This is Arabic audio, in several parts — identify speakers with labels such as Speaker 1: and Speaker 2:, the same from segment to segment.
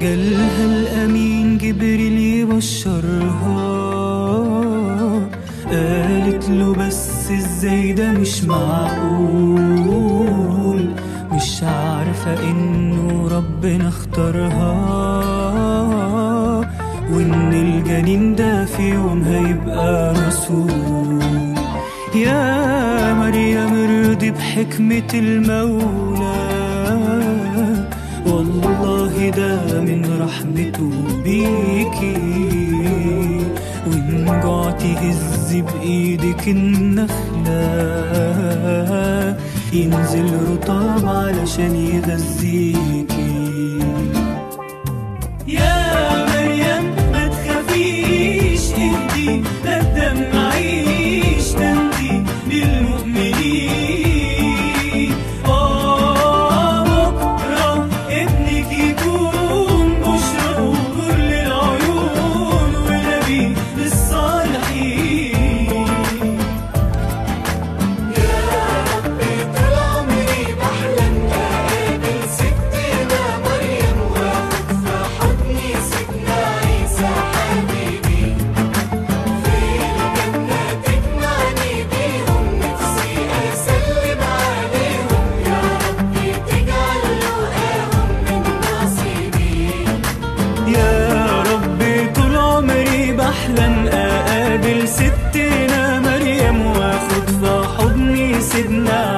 Speaker 1: جالها الأمين جبريل يبشرها. قالت له بس إزاي ده مش معقول. مش عارفة إنه ربنا اختارها. وإن الجنين ده في يوم هيبقى رسول. يا مريم ارضي بحكمة المولى. ده من رحمته بيكي وإن جعتي هزي بإيدك النخلة. ينزل رطاب علشان يغذيكي
Speaker 2: ستنا مريم واخد في حضني سيدنا.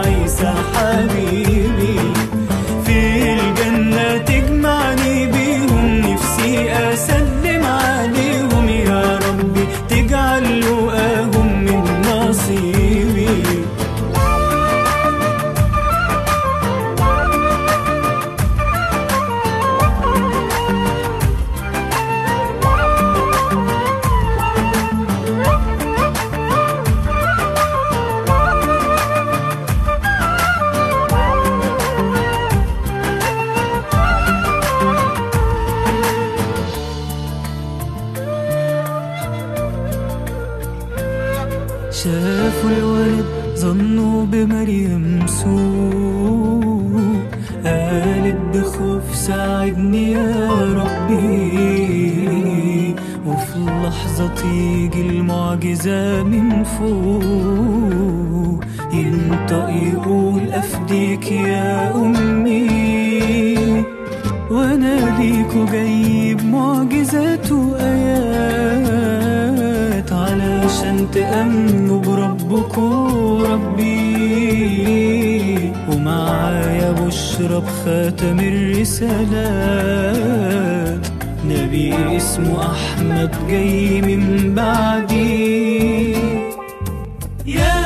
Speaker 1: شافوا الولد ظنوا بمريم سوء. قالت بخوف ساعدني يا ربي. وفي لحظة تيجي المعجزة من فوق. ينطق يقول أفديك يا أمي. وأنا ليكوا جاي بمعجزات وآيات. علشان تأمنوا بربكوا ربي. ومعايا بشرى بخاتم الرسالات. نبي اسمه أحمد جاي من بعدي. يا